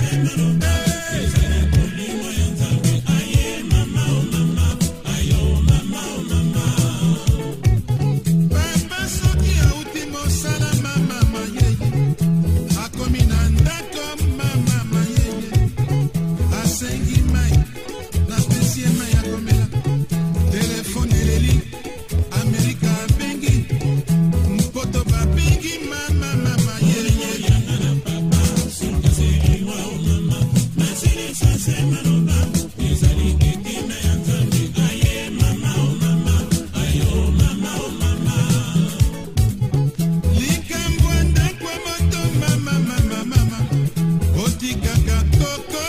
Hey. go, go.